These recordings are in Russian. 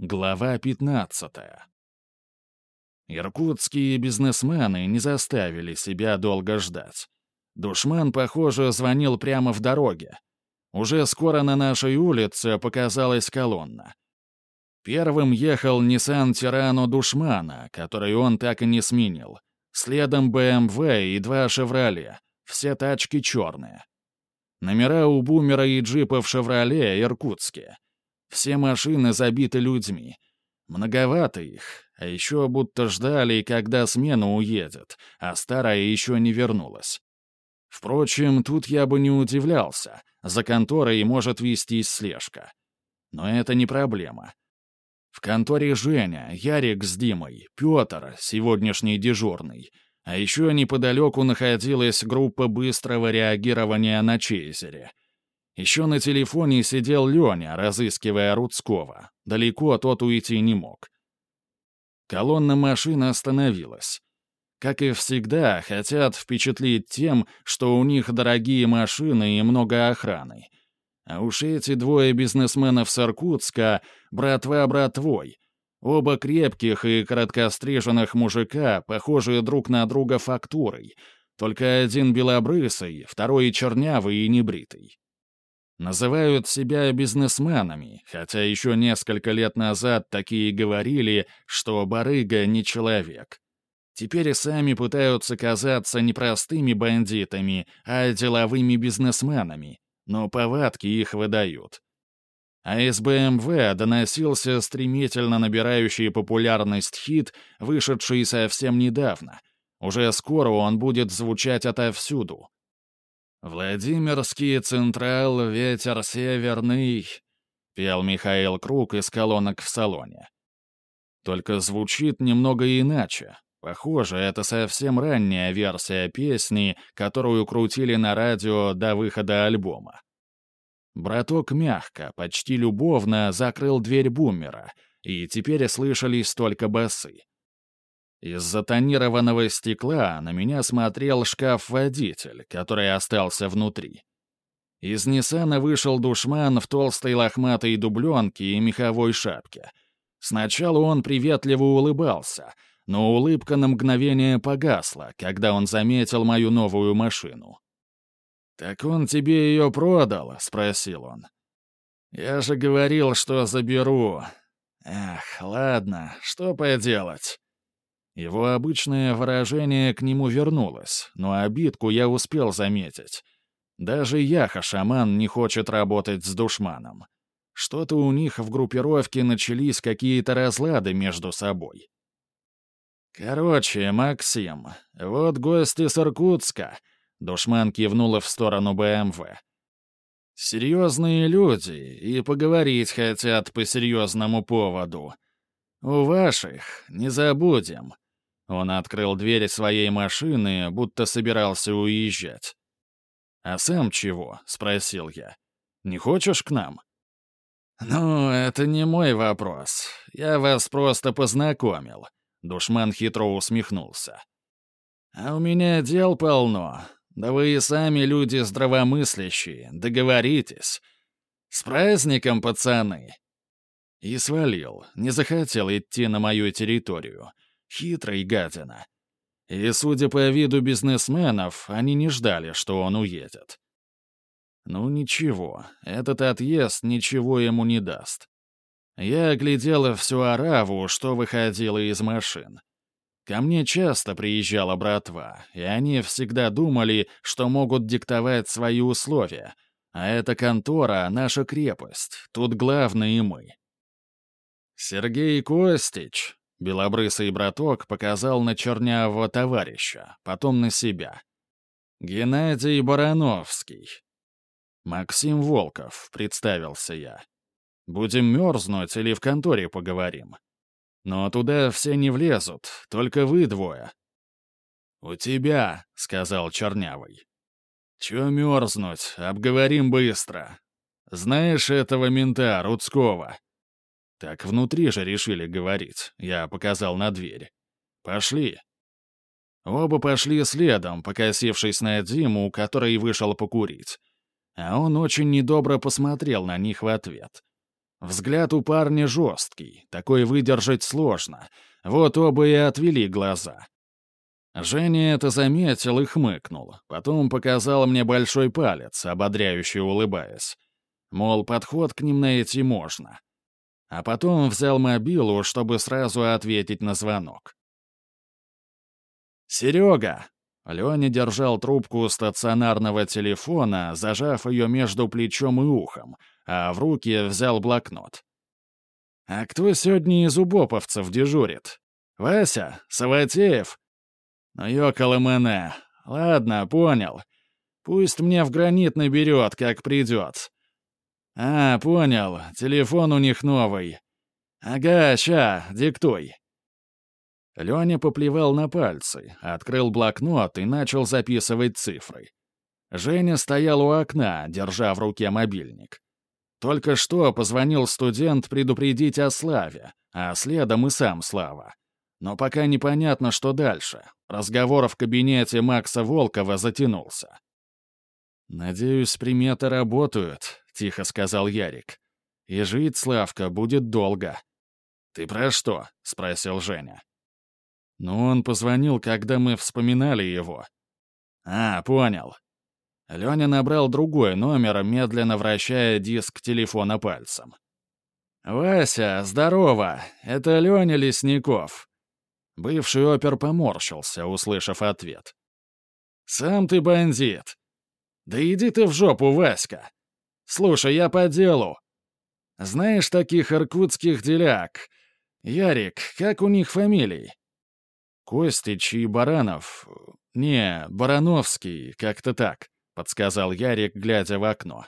Глава 15. Иркутские бизнесмены не заставили себя долго ждать. Душман, похоже, звонил прямо в дороге. Уже скоро на нашей улице показалась колонна. Первым ехал Nissan Тирану Душмана, который он так и не сменил. Следом BMW и два «Шевроле». Все тачки черные. Номера у бумера и джипов «Шевроле» иркутские. Все машины забиты людьми. Многовато их, а еще будто ждали, когда смена уедет, а старая еще не вернулась. Впрочем, тут я бы не удивлялся. За конторой может вестись слежка. Но это не проблема. В конторе Женя, Ярик с Димой, Петр, сегодняшний дежурный. А еще неподалеку находилась группа быстрого реагирования на Чейзере — еще на телефоне сидел Леня, разыскивая Рудского. Далеко тот уйти не мог. Колонна машин остановилась. Как и всегда, хотят впечатлить тем, что у них дорогие машины и много охраны. А уж эти двое бизнесменов с Иркутска — братва братвой. Оба крепких и короткостриженных мужика, похожие друг на друга фактурой. Только один белобрысый, второй чернявый и небритый. Называют себя бизнесменами, хотя еще несколько лет назад такие говорили, что барыга не человек. Теперь сами пытаются казаться не простыми бандитами, а деловыми бизнесменами, но повадки их выдают. А из БМВ доносился стремительно набирающий популярность хит, вышедший совсем недавно. Уже скоро он будет звучать отовсюду. «Владимирский Централ, ветер северный», — пел Михаил Круг из колонок в салоне. Только звучит немного иначе. Похоже, это совсем ранняя версия песни, которую крутили на радио до выхода альбома. Браток мягко, почти любовно закрыл дверь бумера, и теперь слышались только басы. Из-за тонированного стекла на меня смотрел шкаф-водитель, который остался внутри. Из Ниссана вышел душман в толстой лохматой дубленке и меховой шапке. Сначала он приветливо улыбался, но улыбка на мгновение погасла, когда он заметил мою новую машину. «Так он тебе ее продал?» — спросил он. «Я же говорил, что заберу. Эх, ладно, что поделать?» Его обычное выражение к нему вернулось, но обидку я успел заметить. Даже Яха-шаман не хочет работать с душманом. Что-то у них в группировке начались какие-то разлады между собой. «Короче, Максим, вот гости с Иркутска», — душман кивнула в сторону БМВ. «Серьезные люди и поговорить хотят по серьезному поводу. У ваших не забудем». Он открыл дверь своей машины, будто собирался уезжать. «А сам чего?» — спросил я. «Не хочешь к нам?» «Ну, это не мой вопрос. Я вас просто познакомил», — душман хитро усмехнулся. «А у меня дел полно. Да вы и сами люди здравомыслящие, договоритесь. С праздником, пацаны!» И свалил, не захотел идти на мою территорию — Хитрый гадина. И, судя по виду бизнесменов, они не ждали, что он уедет. Ну ничего, этот отъезд ничего ему не даст. Я оглядела всю Араву, что выходило из машин. Ко мне часто приезжала братва, и они всегда думали, что могут диктовать свои условия. А эта контора — наша крепость, тут главные мы. «Сергей Костич», Белобрысый браток показал на чернявого товарища, потом на себя. «Геннадий Барановский». «Максим Волков», — представился я. «Будем мерзнуть или в конторе поговорим?» «Но туда все не влезут, только вы двое». «У тебя», — сказал Чернявый. «Чё мерзнуть? Обговорим быстро. Знаешь этого мента, Рудского?» Так внутри же решили говорить. Я показал на дверь. Пошли. Оба пошли следом, покосившись на Диму, который вышел покурить. А он очень недобро посмотрел на них в ответ. Взгляд у парня жесткий, такой выдержать сложно. Вот оба и отвели глаза. Женя это заметил и хмыкнул. Потом показал мне большой палец, ободряюще улыбаясь. Мол, подход к ним найти можно. А потом взял мобилу, чтобы сразу ответить на звонок. «Серега!» Леня держал трубку стационарного телефона, зажав ее между плечом и ухом, а в руки взял блокнот. «А кто сегодня из убоповцев дежурит? Вася? Саватеев?» «Ну, ёкаламэне. Ладно, понял. Пусть мне в гранит наберет, как придет. А, понял, телефон у них новый. Ага, ща, диктуй». Леня поплевал на пальцы, открыл блокнот и начал записывать цифры. Женя стоял у окна, держа в руке мобильник. Только что позвонил студент предупредить о Славе, а следом и сам Слава. Но пока непонятно, что дальше. Разговор в кабинете Макса Волкова затянулся. «Надеюсь, приметы работают», — тихо сказал Ярик. «И жить Славка будет долго». «Ты про что?» — спросил Женя. «Ну, он позвонил, когда мы вспоминали его». «А, понял». Леня набрал другой номер, медленно вращая диск телефона пальцем. «Вася, здорово! Это Леня Лесников. Бывший опер поморщился, услышав ответ. «Сам ты бандит!» «Да иди ты в жопу, Васька!» «Слушай, я по делу!» «Знаешь таких иркутских деляк? Ярик, как у них фамилии?» «Костич и Баранов. Не, Барановский, как-то так», — подсказал Ярик, глядя в окно.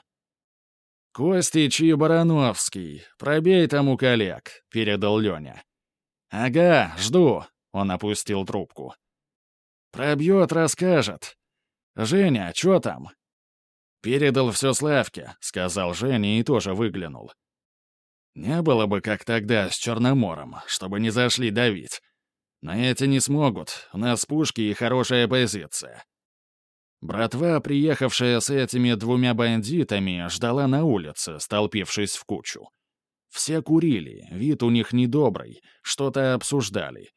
«Костич и Барановский. Пробей там у коллег», — передал Леня. «Ага, жду», он опустил трубку. «Пробьет, расскажет. Женя, что там?» «Передал все Славке», — сказал Женя и тоже выглянул. «Не было бы, как тогда, с Черномором, чтобы не зашли давить. Но эти не смогут, у нас пушки и хорошая позиция». Братва, приехавшая с этими двумя бандитами, ждала на улице, столпившись в кучу. Все курили, вид у них недобрый, что-то обсуждали.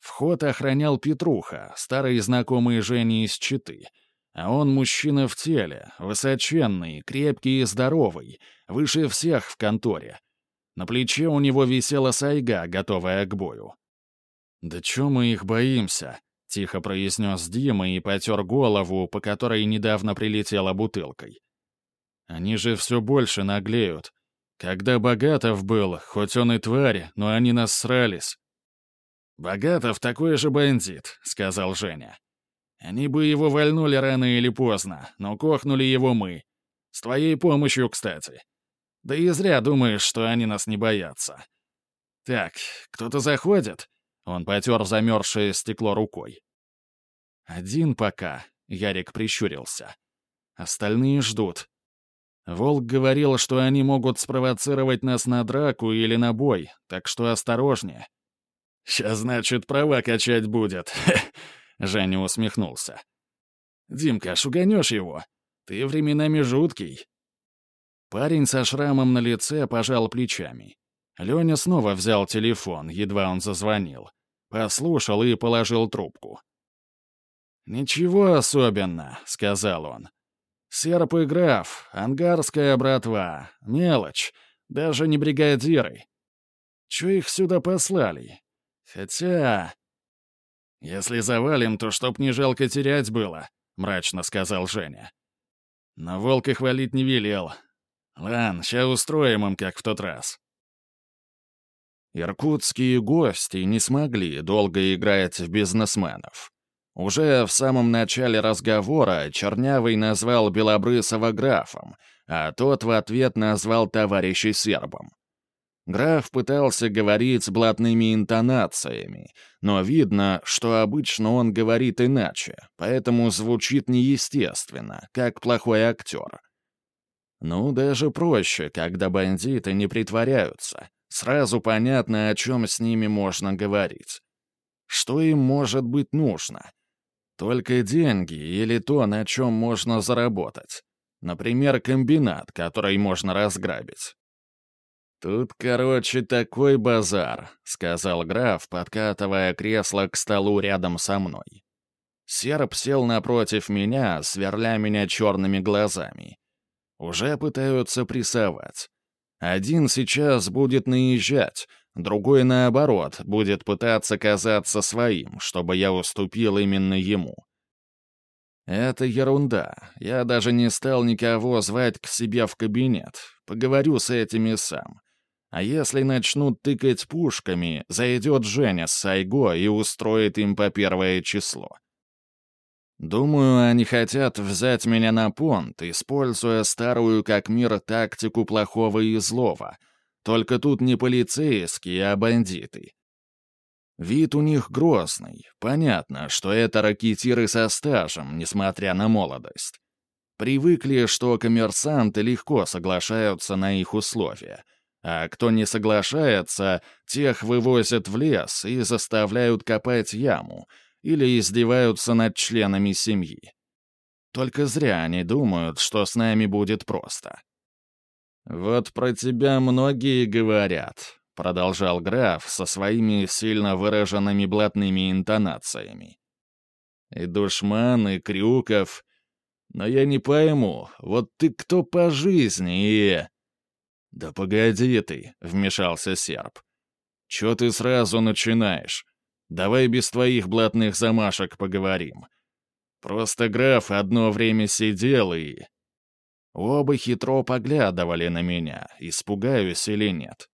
Вход охранял Петруха, старый знакомый Жени из Читы. А он мужчина в теле, высоченный, крепкий и здоровый, выше всех в конторе. На плече у него висела сайга, готовая к бою. «Да чё мы их боимся?» — тихо произнес Дима и потер голову, по которой недавно прилетела бутылкой. «Они же все больше наглеют. Когда Богатов был, хоть он и тварь, но они нас срались. «Богатов такой же бандит», — сказал Женя. «Они бы его вольнули рано или поздно, но кохнули его мы. С твоей помощью, кстати. Да и зря думаешь, что они нас не боятся. Так, кто-то заходит?» Он потер замерзшее стекло рукой. «Один пока», — Ярик прищурился. «Остальные ждут. Волк говорил, что они могут спровоцировать нас на драку или на бой, так что осторожнее. «Сейчас, значит, права качать будет», — Женя усмехнулся. «Димка, шуганешь его? Ты временами жуткий». Парень со шрамом на лице пожал плечами. Леня снова взял телефон, едва он зазвонил. Послушал и положил трубку. «Ничего особенно», — сказал он. «Серп и граф, ангарская братва, мелочь, даже не бригадиры. Чё их сюда послали? Хотя... «Если завалим, то чтоб не жалко терять было», — мрачно сказал Женя. Но волка хвалить не велел. Ладно, ща устроим им, как в тот раз. Иркутские гости не смогли долго играть в бизнесменов. Уже в самом начале разговора Чернявый назвал Белобрысова графом, а тот в ответ назвал товарищей сербом. Граф пытался говорить с блатными интонациями, но видно, что обычно он говорит иначе, поэтому звучит неестественно, как плохой актер. Ну, даже проще, когда бандиты не притворяются. Сразу понятно, о чем с ними можно говорить. Что им может быть нужно? Только деньги или то, на чем можно заработать. Например, комбинат, который можно разграбить. «Тут, короче, такой базар», — сказал граф, подкатывая кресло к столу рядом со мной. Серп сел напротив меня, сверля меня черными глазами. Уже пытаются прессовать. Один сейчас будет наезжать, другой, наоборот, будет пытаться казаться своим, чтобы я уступил именно ему. Это ерунда. Я даже не стал никого звать к себе в кабинет. Поговорю с этими сам. А если начнут тыкать пушками, зайдет Женя с Сайго и устроит им по первое число. Думаю, они хотят взять меня на понт, используя старую как мир тактику плохого и злого. Только тут не полицейские, а бандиты. Вид у них грозный. Понятно, что это ракетиры со стажем, несмотря на молодость. Привыкли, что коммерсанты легко соглашаются на их условия. А кто не соглашается, тех вывозят в лес и заставляют копать яму — или издеваются над членами семьи. Только зря они думают, что с нами будет просто. «Вот про тебя многие говорят», — продолжал граф со своими сильно выраженными блатными интонациями. «И Душман, и Крюков. Но я не пойму, вот ты кто по жизни и...» «Да погоди ты», — вмешался серб. «Чё ты сразу начинаешь? Давай без твоих блатных замашек поговорим. Просто граф одно время сидел и...» Оба хитро поглядывали на меня, испугаюсь или нет.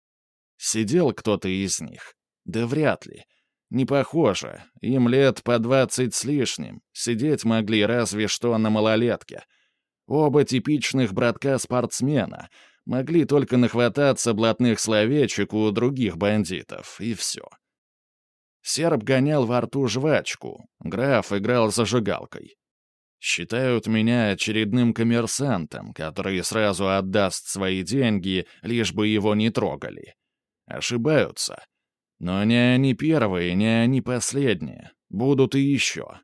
Сидел кто-то из них? Да вряд ли. Не похоже. Им лет по двадцать с лишним. Сидеть могли разве что на малолетке. Оба типичных братка-спортсмена. Могли только нахвататься блатных словечек у других бандитов, и все. Серб гонял во рту жвачку, граф играл зажигалкой. Считают меня очередным коммерсантом, который сразу отдаст свои деньги, лишь бы его не трогали. Ошибаются. Но не они первые, не они последние. Будут и еще.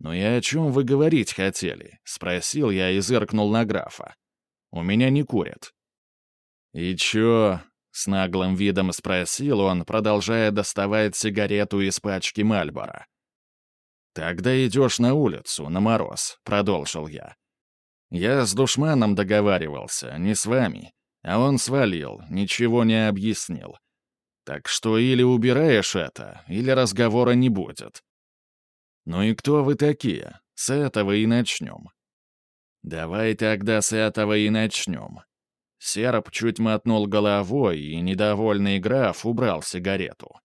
«Ну и о чем вы говорить хотели?» — спросил я и зыркнул на графа. «У меня не курят». «И чё, с наглым видом спросил он, продолжая доставать сигарету из пачки Мальбора. «Тогда идешь на улицу, на мороз», — продолжил я. «Я с душманом договаривался, не с вами, а он свалил, ничего не объяснил. Так что или убираешь это, или разговора не будет». «Ну и кто вы такие? С этого и начнем». «Давай тогда с этого и начнем», Серп чуть мотнул головой, и недовольный граф убрал сигарету.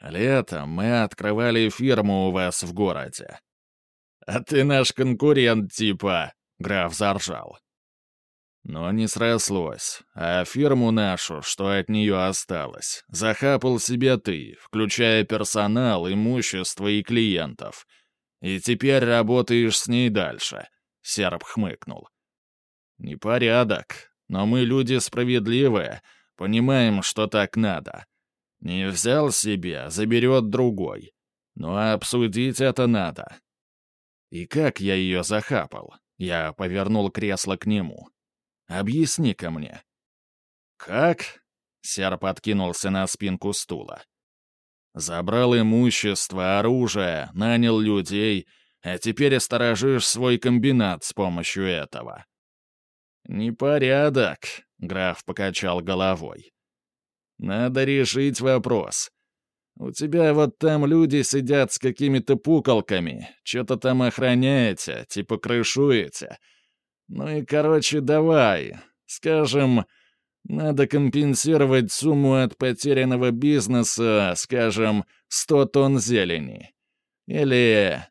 «Летом мы открывали фирму у вас в городе». «А ты наш конкурент, типа», — граф заржал. Но не срослось, а фирму нашу, что от нее осталось, захапал себе ты, включая персонал, имущество и клиентов. И теперь работаешь с ней дальше», — Серб хмыкнул. Непорядок. Но мы люди справедливые, понимаем, что так надо. Не взял себе, заберет другой. Ну а обсудить это надо. И как я ее захапал? Я повернул кресло к нему. Объясни-ка мне. Как? Серп откинулся на спинку стула. Забрал имущество, оружие, нанял людей, а теперь сторожишь свой комбинат с помощью этого. «Непорядок», — граф покачал головой. «Надо решить вопрос. У тебя вот там люди сидят с какими-то пуколками, что-то там охраняете, типа крышуете. Ну и, короче, давай, скажем, надо компенсировать сумму от потерянного бизнеса, скажем, 100 тонн зелени. Или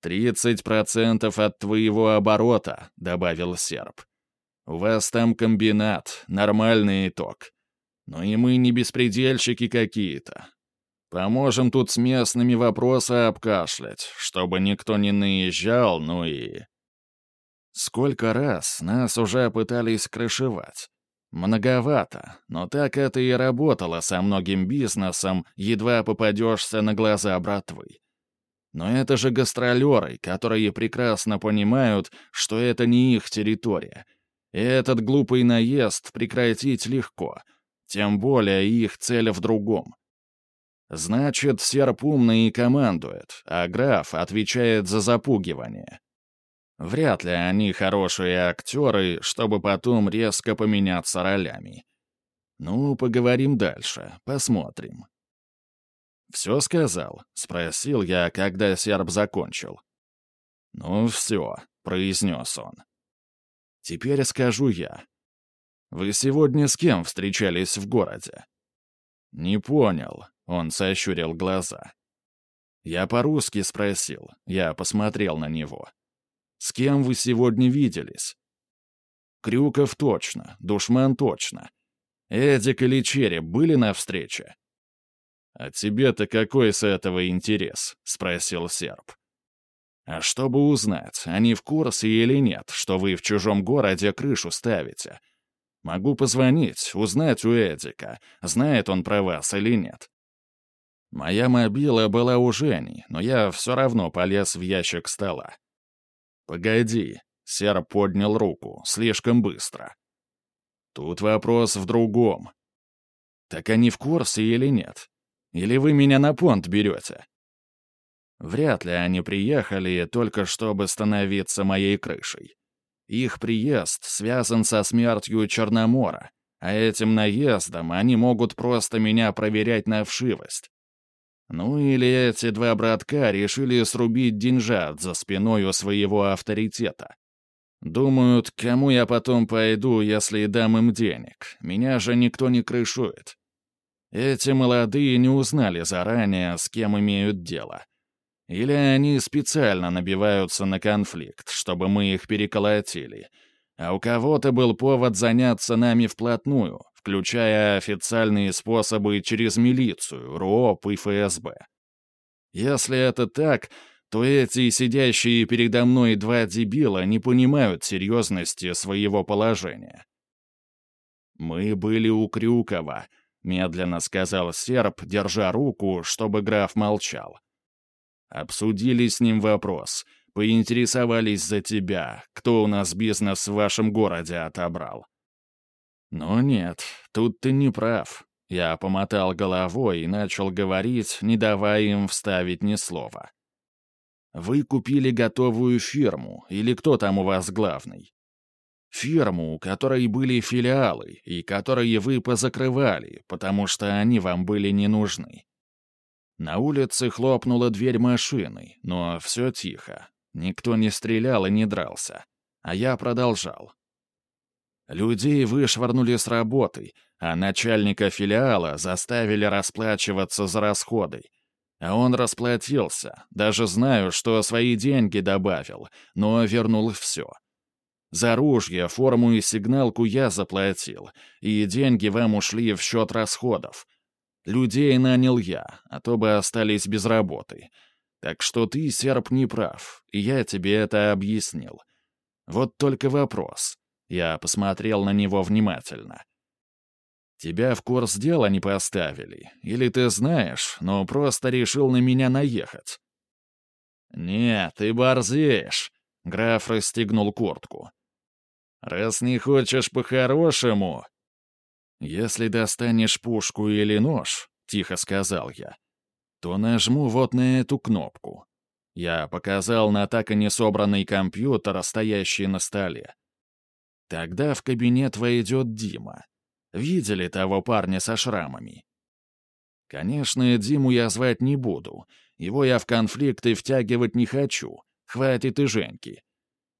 «Тридцать процентов от твоего оборота», — добавил серб. «У вас там комбинат, нормальный итог. Но и мы не беспредельщики какие-то. Поможем тут с местными вопросы обкашлять, чтобы никто не наезжал, ну и...» Сколько раз нас уже пытались крышевать. Многовато, но так это и работало со многим бизнесом, едва попадешься на глаза братвы. Но это же гастролеры, которые прекрасно понимают, что это не их территория. И этот глупый наезд прекратить легко, тем более их цель в другом. Значит, серп умный и командует, а граф отвечает за запугивание. Вряд ли они хорошие актеры, чтобы потом резко поменяться ролями. Ну, поговорим дальше, посмотрим. «Все сказал?» — спросил я, когда серб закончил. «Ну, все», — произнес он. «Теперь скажу я. Вы сегодня с кем встречались в городе?» «Не понял», — он сощурил глаза. Я по-русски спросил, я посмотрел на него. С кем вы сегодня виделись?» «Крюков точно, Душман точно. Эдик или Череп были на встрече?» «А тебе-то какой с этого интерес?» — спросил серб. «А чтобы узнать, они в курсе или нет, что вы в чужом городе крышу ставите. Могу позвонить, узнать у Эдика, знает он про вас или нет». Моя мобила была у Жени, но я все равно полез в ящик стола. «Погоди», — Серп поднял руку, слишком быстро. «Тут вопрос в другом. Так они в курсе или нет? Или вы меня на понт берете?» Вряд ли они приехали только чтобы становиться моей крышей. Их приезд связан со смертью Черномора, а этим наездом они могут просто меня проверять на вшивость. Ну или эти два братка решили срубить деньжат за спиной у своего авторитета. Думают, кому я потом пойду, если дам им денег. Меня же никто не крышует. Эти молодые не узнали заранее, с кем имеют дело. Или они специально набиваются на конфликт, чтобы мы их переколотили. А у кого-то был повод заняться нами вплотную, включая официальные способы через милицию, РОП и ФСБ. Если это так, то эти сидящие передо мной два дебила не понимают серьезности своего положения. «Мы были у Крюкова», — медленно сказал серб, держа руку, чтобы граф молчал. «Обсудили с ним вопрос, поинтересовались за тебя, кто у нас бизнес в вашем городе отобрал. «Но нет, тут ты не прав». Я помотал головой и начал говорить, не давая им вставить ни слова. «Вы купили готовую фирму, или кто там у вас главный?» «Фирму, у которой были филиалы, и которые вы позакрывали, потому что они вам были не нужны». На улице хлопнула дверь машины, но все тихо. Никто не стрелял и не дрался. А я продолжал. Людей вышвырнули с работы, а начальника филиала заставили расплачиваться за расходы. А он расплатился, даже знаю, что свои деньги добавил, но вернул все. За ружье, форму и сигналку я заплатил, и деньги вам ушли в счет расходов. Людей нанял я, а то бы остались без работы. Так что ты, серп, не прав, и я тебе это объяснил. Вот только вопрос. Я посмотрел на него внимательно. «Тебя в курс дела не поставили, или ты знаешь, но просто решил на меня наехать?» «Нет, ты борзеешь», — граф расстегнул куртку. «Раз не хочешь по-хорошему...» «Если достанешь пушку или нож», — тихо сказал я, — «то нажму вот на эту кнопку». Я показал на так и не собранный компьютер, стоящий на столе. Тогда в кабинет войдет Дима. Видели того парня со шрамами? Конечно, Диму я звать не буду. Его я в конфликты втягивать не хочу. Хватит и Женьки.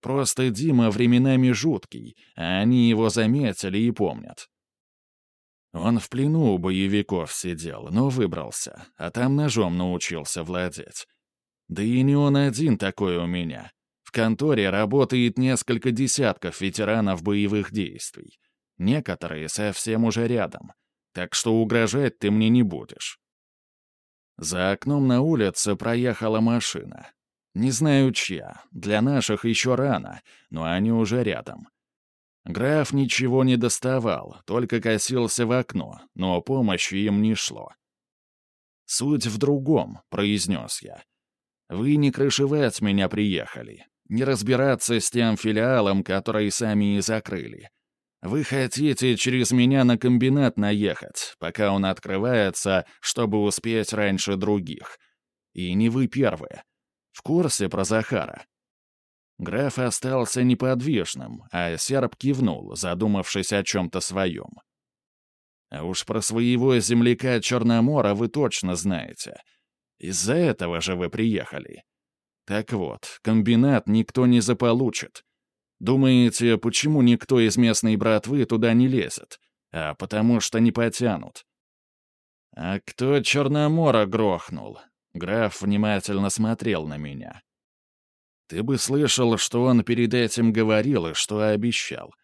Просто Дима временами жуткий, а они его заметили и помнят. Он в плену у боевиков сидел, но выбрался, а там ножом научился владеть. Да и не он один такой у меня. В конторе работает несколько десятков ветеранов боевых действий. Некоторые совсем уже рядом. Так что угрожать ты мне не будешь. За окном на улице проехала машина. Не знаю чья, для наших еще рано, но они уже рядом. Граф ничего не доставал, только косился в окно, но помощи им не шло. «Суть в другом», — произнес я. «Вы не крышевать меня приехали. Не разбираться с тем филиалом, который сами и закрыли. Вы хотите через меня на комбинат наехать, пока он открывается, чтобы успеть раньше других. И не вы первые. В курсе про Захара?» Граф остался неподвижным, а серб кивнул, задумавшись о чем-то своем. А уж про своего земляка Черномора вы точно знаете. Из-за этого же вы приехали. Так вот, комбинат никто не заполучит. Думаете, почему никто из местной братвы туда не лезет? А потому что не потянут. А кто Черномора грохнул? Граф внимательно смотрел на меня. Ты бы слышал, что он перед этим говорил и что обещал.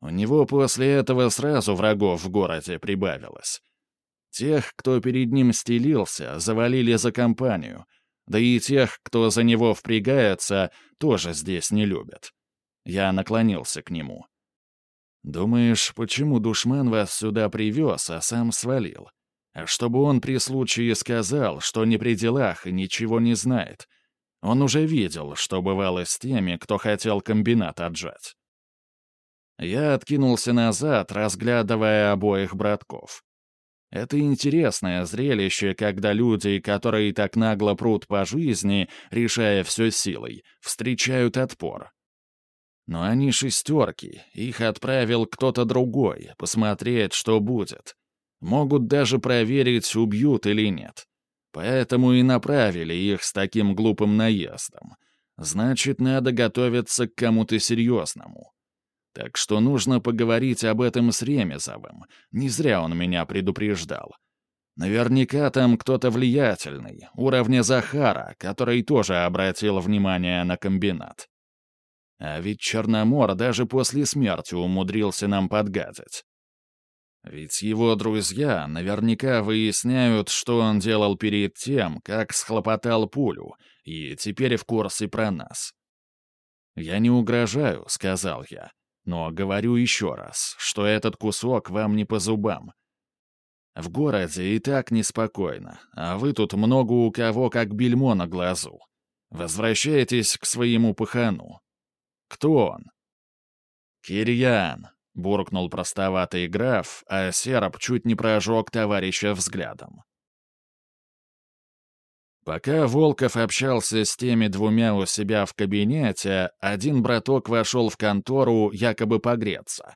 У него после этого сразу врагов в городе прибавилось. Тех, кто перед ним стелился, завалили за компанию, да и тех, кто за него впрягается, тоже здесь не любят. Я наклонился к нему. «Думаешь, почему душман вас сюда привез, а сам свалил? Чтобы он при случае сказал, что не при делах и ничего не знает, он уже видел, что бывало с теми, кто хотел комбинат отжать. Я откинулся назад, разглядывая обоих братков. Это интересное зрелище, когда люди, которые так нагло прут по жизни, решая все силой, встречают отпор. Но они шестерки, их отправил кто-то другой, посмотреть, что будет. Могут даже проверить, убьют или нет. Поэтому и направили их с таким глупым наездом. Значит, надо готовиться к кому-то серьезному. Так что нужно поговорить об этом с Ремезовым. Не зря он меня предупреждал. Наверняка там кто-то влиятельный, уровня Захара, который тоже обратил внимание на комбинат. А ведь Черномор даже после смерти умудрился нам подгадить. Ведь его друзья наверняка выясняют, что он делал перед тем, как схлопотал пулю, и теперь в курсе про нас. «Я не угрожаю», — сказал я, — «но говорю еще раз, что этот кусок вам не по зубам. В городе и так неспокойно, а вы тут много у кого как бельмо на глазу. Возвращайтесь к своему пахану. Кто он?» «Кирьян», — буркнул простоватый граф, а Сероб чуть не прожег товарища взглядом. Пока Волков общался с теми двумя у себя в кабинете, один браток вошел в контору якобы погреться.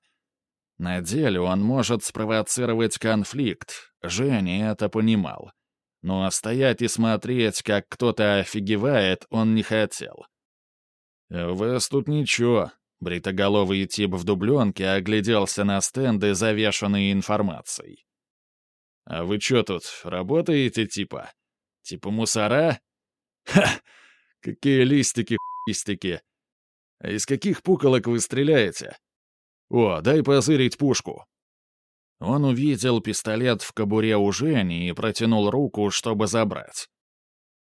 На деле он может спровоцировать конфликт, Женя это понимал. Но стоять и смотреть, как кто-то офигевает, он не хотел. «У вас тут ничего», Бритоголовый тип в дубленке огляделся на стенды, завешанные информацией. «А вы чё тут, работаете типа? Типа мусора? Ха! Какие листики, листики! А из каких пуколок вы стреляете? О, дай позырить пушку!» Он увидел пистолет в кобуре у Жени и протянул руку, чтобы забрать.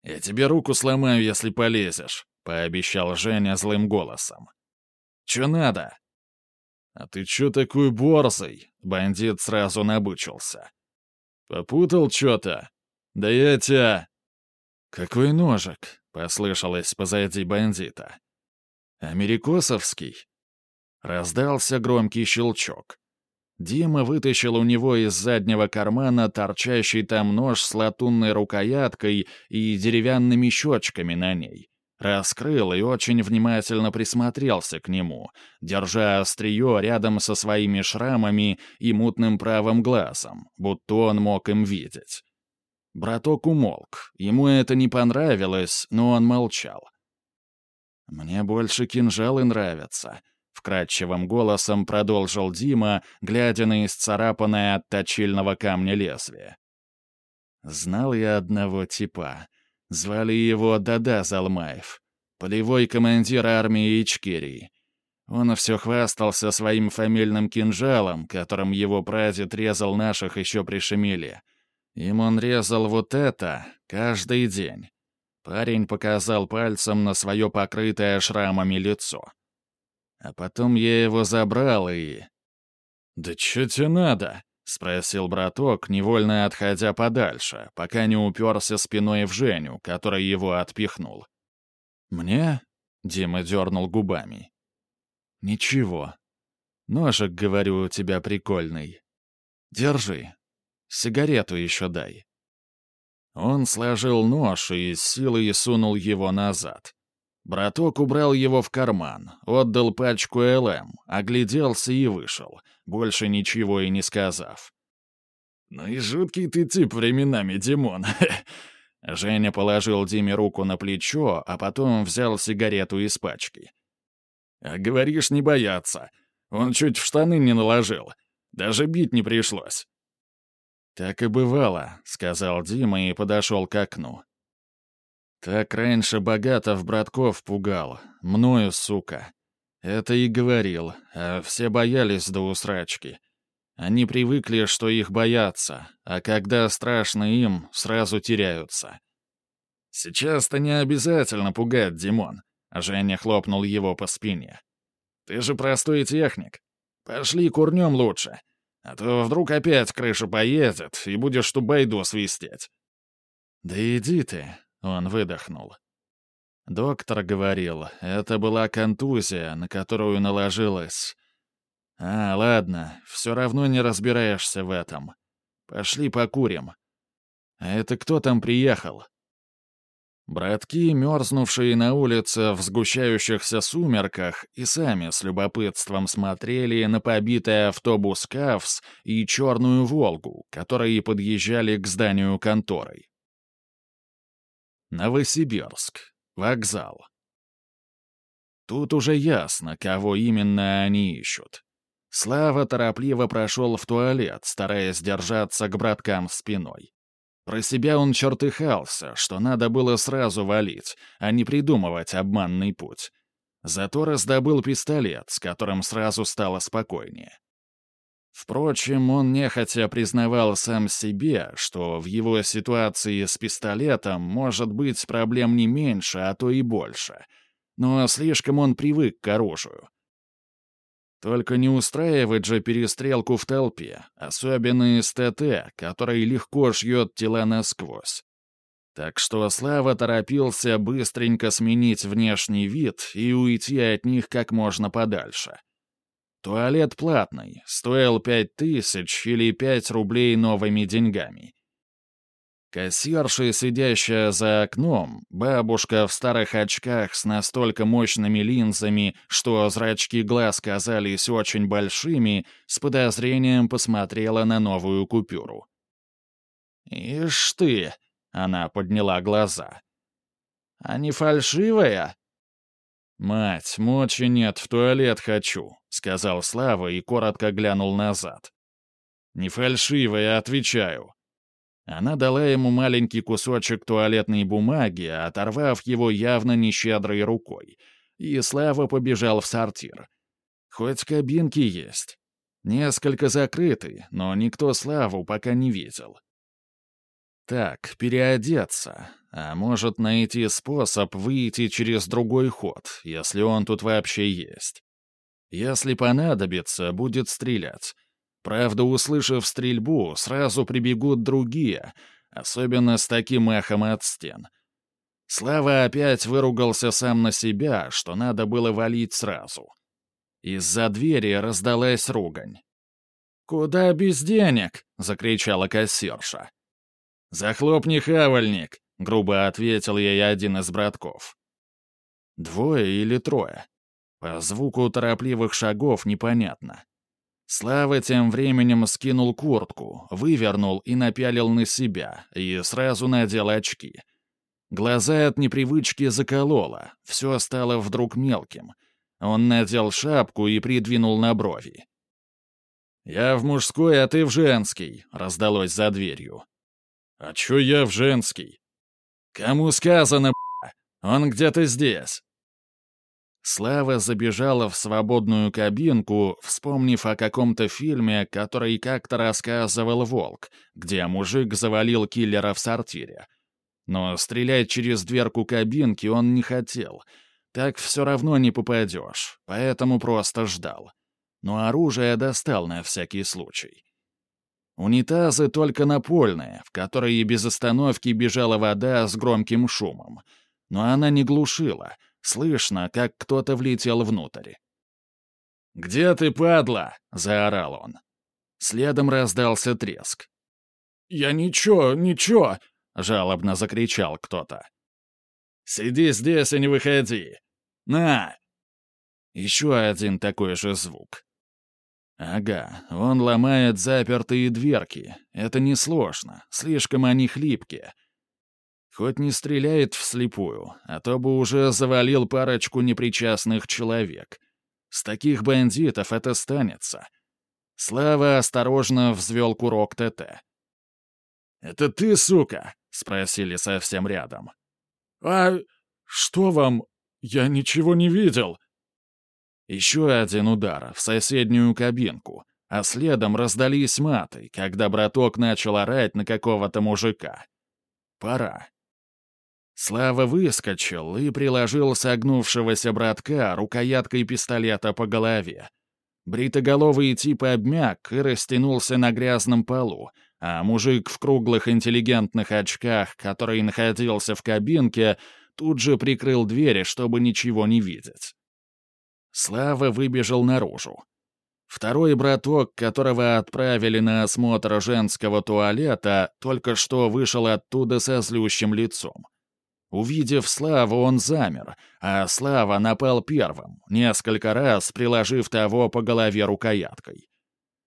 «Я тебе руку сломаю, если полезешь», — пообещал Женя злым голосом. Чё надо?» «А ты чё такой борзый?» — бандит сразу набычился. «Попутал чё-то? Да я тебя...» «Какой ножик?» — послышалось позади бандита. «Америкосовский?» Раздался громкий щелчок. Дима вытащил у него из заднего кармана торчащий там нож с латунной рукояткой и деревянными щечками на ней. Раскрыл и очень внимательно присмотрелся к нему, держа острие рядом со своими шрамами и мутным правым глазом, будто он мог им видеть. Браток умолк. Ему это не понравилось, но он молчал. «Мне больше кинжалы нравятся», — вкрадчивым голосом продолжил Дима, глядя на исцарапанное от точильного камня лезвие. «Знал я одного типа». Звали его Дада Залмаев, полевой командир армии Ичкерии. Он все хвастался своим фамильным кинжалом, которым его прадед резал наших еще при Шемиле. Им он резал вот это каждый день. Парень показал пальцем на свое покрытое шрамами лицо. А потом я его забрал и... «Да что тебе надо?» — спросил браток, невольно отходя подальше, пока не уперся спиной в Женю, который его отпихнул. «Мне? Дима дернул губами. «Ничего. Ножик, говорю, у тебя прикольный. Держи. Сигарету еще дай». Он сложил нож и с силой сунул его назад. Браток убрал его в карман, отдал пачку ЛМ, огляделся и вышел, больше ничего и не сказав. «Ну и жуткий ты тип временами, Димон!» Женя положил Диме руку на плечо, а потом взял сигарету из пачки. «А говоришь, не бояться. Он чуть в штаны не наложил. Даже бить не пришлось». «Так и бывало», — сказал Дима и подошел к окну. «Так раньше Богатов братков пугал. Мною, сука. Это и говорил, а все боялись до усрачки. Они привыкли, что их боятся, а когда страшно им, сразу теряются. «Сейчас-то не обязательно пугать, Димон», — Женя хлопнул его по спине. «Ты же простой техник. Пошли курнем лучше, а то вдруг опять крыша поедет, и будешь ту байду свистеть». «Да иди ты», — он выдохнул. Доктор говорил, это была контузия, на которую наложилась «А, ладно, все равно не разбираешься в этом. Пошли покурим. А это кто там приехал?» Братки, мерзнувшие на улице в сгущающихся сумерках, и сами с любопытством смотрели на побитый автобус «Кавс» и черную «Волгу», которые подъезжали к зданию конторы. Новосибирск. Вокзал. Тут уже ясно, кого именно они ищут. Слава торопливо прошел в туалет, стараясь держаться к браткам спиной. Про себя он чертыхался, что надо было сразу валить, а не придумывать обманный путь. Зато раздобыл пистолет, с которым сразу стало спокойнее. Впрочем, он нехотя признавал сам себе, что в его ситуации с пистолетом может быть проблем не меньше, а то и больше. Но слишком он привык к оружию. Только не устраивать же перестрелку в толпе, особенно из ТТ, который легко шьет тела насквозь. Так что Слава торопился быстренько сменить внешний вид и уйти от них как можно подальше. Туалет платный, стоил пять тысяч или пять рублей новыми деньгами. Кассирша, сидящая за окном, бабушка в старых очках с настолько мощными линзами, что зрачки глаз казались очень большими, с подозрением посмотрела на новую купюру. «Ишь ты!» — она подняла глаза. «А не фальшивая?» «Мать, мочи нет, в туалет хочу», — сказал Слава и коротко глянул назад. «Не фальшивая, отвечаю. Она дала ему маленький кусочек туалетной бумаги, оторвав его явно нещедрой рукой. И Слава побежал в сортир. Хоть кабинки есть. Несколько закрыты, но никто Славу пока не видел. Так, переодеться. А может найти способ выйти через другой ход, если он тут вообще есть. Если понадобится, будет стрелять. Правда, услышав стрельбу, сразу прибегут другие, особенно с таким эхом от стен. Слава опять выругался сам на себя, что надо было валить сразу. Из-за двери раздалась ругань. «Куда без денег?» — закричала кассирша. «Захлопни хавальник!» — грубо ответил ей один из братков. Двое или трое. По звуку торопливых шагов непонятно. Слава тем временем скинул куртку, вывернул и напялил на себя, и сразу надел очки. Глаза от непривычки закололо, все стало вдруг мелким. Он надел шапку и придвинул на брови. «Я в мужской, а ты в женский», — раздалось за дверью. «А чё я в женский?» «Кому сказано, б***? Он где-то здесь». Слава забежала в свободную кабинку, вспомнив о каком-то фильме, который как-то рассказывал «Волк», где мужик завалил киллера в сортире. Но стрелять через дверку кабинки он не хотел. Так все равно не попадешь, поэтому просто ждал. Но оружие достал на всякий случай. Унитазы только напольные, в которые без остановки бежала вода с громким шумом. Но она не глушила — Слышно, как кто-то влетел внутрь. «Где ты, падла?» — заорал он. Следом раздался треск. «Я ничего, ничего!» — жалобно закричал кто-то. «Сиди здесь и не выходи! На!» Еще один такой же звук. Ага, он ломает запертые дверки. Это несложно, слишком они хлипкие. Хоть не стреляет вслепую, а то бы уже завалил парочку непричастных человек. С таких бандитов это станется. Слава осторожно взвел курок ТТ. «Это ты, сука?» — спросили совсем рядом. «А что вам? Я ничего не видел», еще один удар в соседнюю кабинку, а следом раздались маты, когда браток начал орать на какого-то мужика. Пора. Слава выскочил и приложил согнувшегося братка рукояткой пистолета по голове. Бритоголовый тип обмяк и растянулся на грязном полу, а мужик в круглых интеллигентных очках, который находился в кабинке, тут же прикрыл двери, чтобы ничего не видеть. Слава выбежал наружу. Второй браток, которого отправили на осмотр женского туалета, только что вышел оттуда со злющим лицом. Увидев Славу, он замер, а Слава напал первым, несколько раз приложив того по голове рукояткой.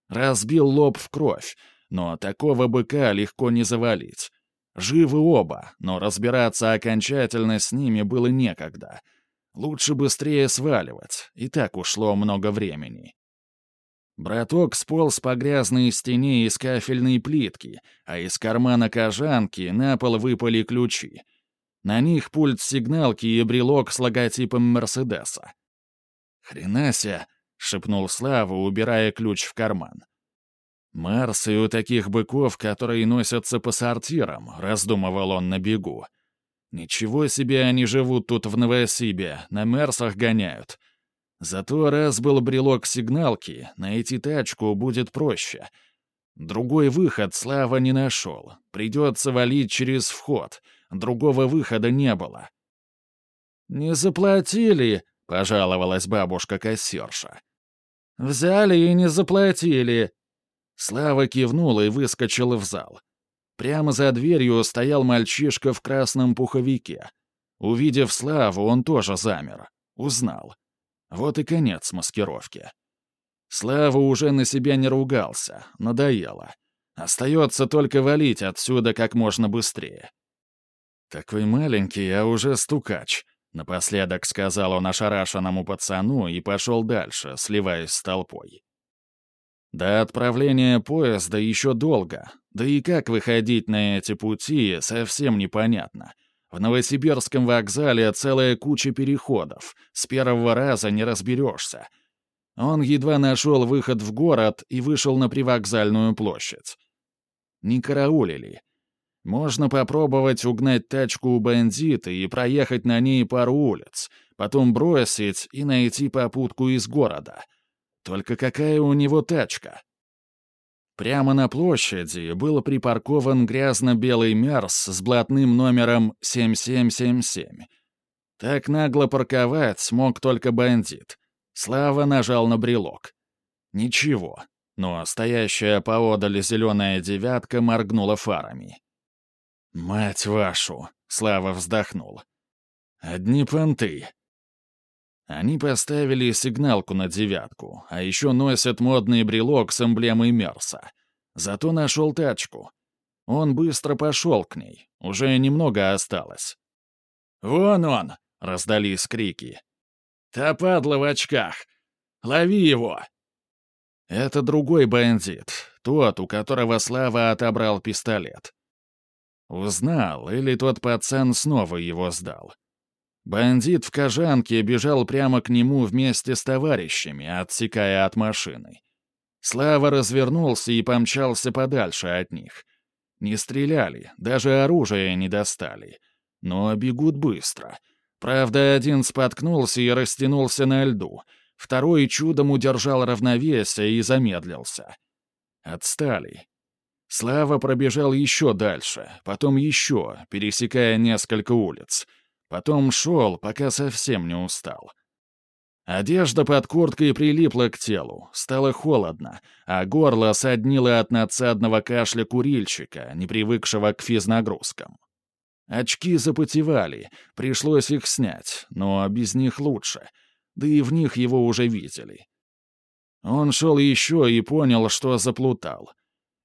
Разбил лоб в кровь, но такого быка легко не завалить. Живы оба, но разбираться окончательно с ними было некогда — Лучше быстрее сваливать, и так ушло много времени. Браток сполз по грязной стене из кафельной плитки, а из кармана кожанки на пол выпали ключи. На них пульт сигналки и брелок с логотипом Мерседеса. «Хренася!» — шепнул Слава, убирая ключ в карман. «Марс и у таких быков, которые носятся по сортирам», — раздумывал он на бегу. Ничего себе они живут тут в Новосибе, на Мерсах гоняют. Зато раз был брелок сигналки, найти тачку будет проще. Другой выход Слава не нашел. Придется валить через вход. Другого выхода не было. «Не заплатили», — пожаловалась бабушка-кассирша. «Взяли и не заплатили». Слава кивнул и выскочил в зал. Прямо за дверью стоял мальчишка в красном пуховике. Увидев Славу, он тоже замер. Узнал. Вот и конец маскировки. Слава уже на себя не ругался, надоело. Остается только валить отсюда как можно быстрее. «Такой маленький, а уже стукач», — напоследок сказал он ошарашенному пацану и пошел дальше, сливаясь с толпой. До отправления поезда еще долго, да и как выходить на эти пути, совсем непонятно. В Новосибирском вокзале целая куча переходов, с первого раза не разберешься. Он едва нашел выход в город и вышел на привокзальную площадь. Не караулили. Можно попробовать угнать тачку у бандита и проехать на ней пару улиц, потом бросить и найти попутку из города — только какая у него тачка? Прямо на площади был припаркован грязно-белый Мерс с блатным номером 7777. Так нагло парковать смог только бандит. Слава нажал на брелок. Ничего, но стоящая поодаль зеленая девятка моргнула фарами. «Мать вашу!» — Слава вздохнул. «Одни понты. Они поставили сигналку на девятку, а еще носят модный брелок с эмблемой Мерса. Зато нашел тачку. Он быстро пошел к ней, уже немного осталось. «Вон он!» — раздались крики. «Та падла в очках! Лови его!» Это другой бандит, тот, у которого Слава отобрал пистолет. Узнал, или тот пацан снова его сдал. Бандит в кожанке бежал прямо к нему вместе с товарищами, отсекая от машины. Слава развернулся и помчался подальше от них. Не стреляли, даже оружие не достали. Но бегут быстро. Правда, один споткнулся и растянулся на льду. Второй чудом удержал равновесие и замедлился. Отстали. Слава пробежал еще дальше, потом еще, пересекая несколько улиц — Потом шел, пока совсем не устал. Одежда под курткой прилипла к телу, стало холодно, а горло соднило от надсадного кашля курильщика, не привыкшего к физнагрузкам. Очки запотевали, пришлось их снять, но без них лучше, да и в них его уже видели. Он шел еще и понял, что заплутал.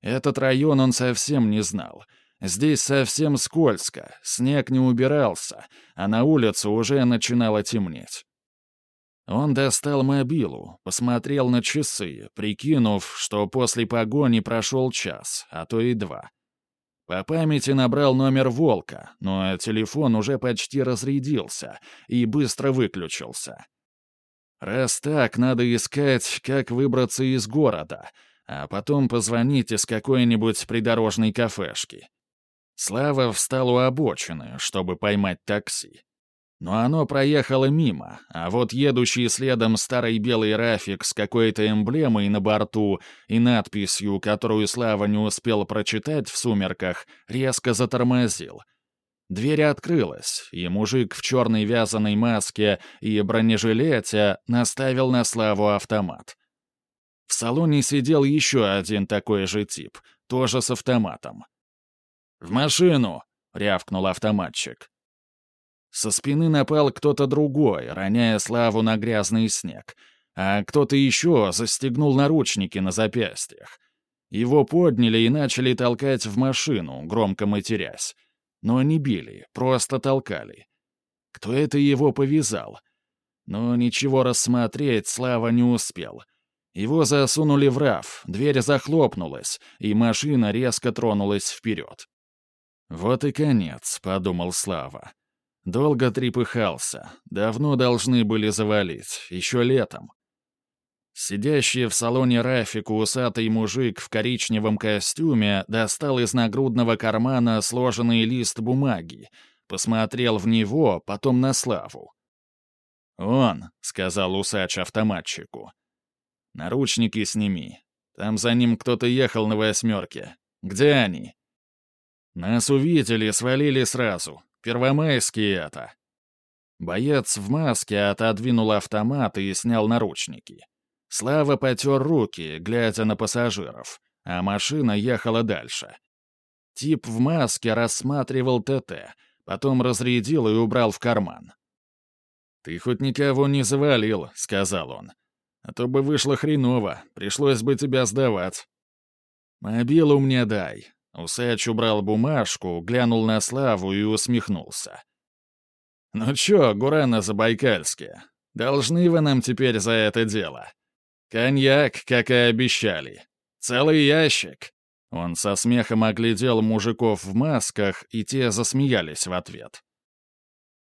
Этот район он совсем не знал. Здесь совсем скользко, снег не убирался, а на улице уже начинало темнеть. Он достал мобилу, посмотрел на часы, прикинув, что после погони прошел час, а то и два. По памяти набрал номер «Волка», но телефон уже почти разрядился и быстро выключился. Раз так, надо искать, как выбраться из города, а потом позвонить из какой-нибудь придорожной кафешки. Слава встал у обочины, чтобы поймать такси. Но оно проехало мимо, а вот едущий следом старый белый рафик с какой-то эмблемой на борту и надписью, которую Слава не успел прочитать в сумерках, резко затормозил. Дверь открылась, и мужик в черной вязаной маске и бронежилете наставил на Славу автомат. В салоне сидел еще один такой же тип, тоже с автоматом. «В машину!» — рявкнул автоматчик. Со спины напал кто-то другой, роняя Славу на грязный снег, а кто-то еще застегнул наручники на запястьях. Его подняли и начали толкать в машину, громко матерясь. Но не били, просто толкали. Кто это его повязал? Но ничего рассмотреть Слава не успел. Его засунули в раф, дверь захлопнулась, и машина резко тронулась вперед. «Вот и конец», — подумал Слава. Долго трепыхался. Давно должны были завалить. Еще летом. Сидящий в салоне Рафик усатый мужик в коричневом костюме достал из нагрудного кармана сложенный лист бумаги, посмотрел в него, потом на Славу. «Он», — сказал усач автоматчику. «Наручники сними. Там за ним кто-то ехал на восьмерке. Где они?» «Нас увидели, свалили сразу. Первомайские это». Боец в маске отодвинул автомат и снял наручники. Слава потер руки, глядя на пассажиров, а машина ехала дальше. Тип в маске рассматривал ТТ, потом разрядил и убрал в карман. «Ты хоть никого не завалил», — сказал он. «А то бы вышло хреново, пришлось бы тебя сдавать». «Мобилу мне дай», Усач убрал бумажку, глянул на Славу и усмехнулся. «Ну чё, Гурана Забайкальские, должны вы нам теперь за это дело? Коньяк, как и обещали. Целый ящик». Он со смехом оглядел мужиков в масках, и те засмеялись в ответ.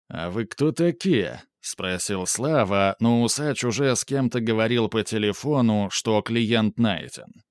«А вы кто такие?» — спросил Слава, но усач уже с кем-то говорил по телефону, что клиент найден.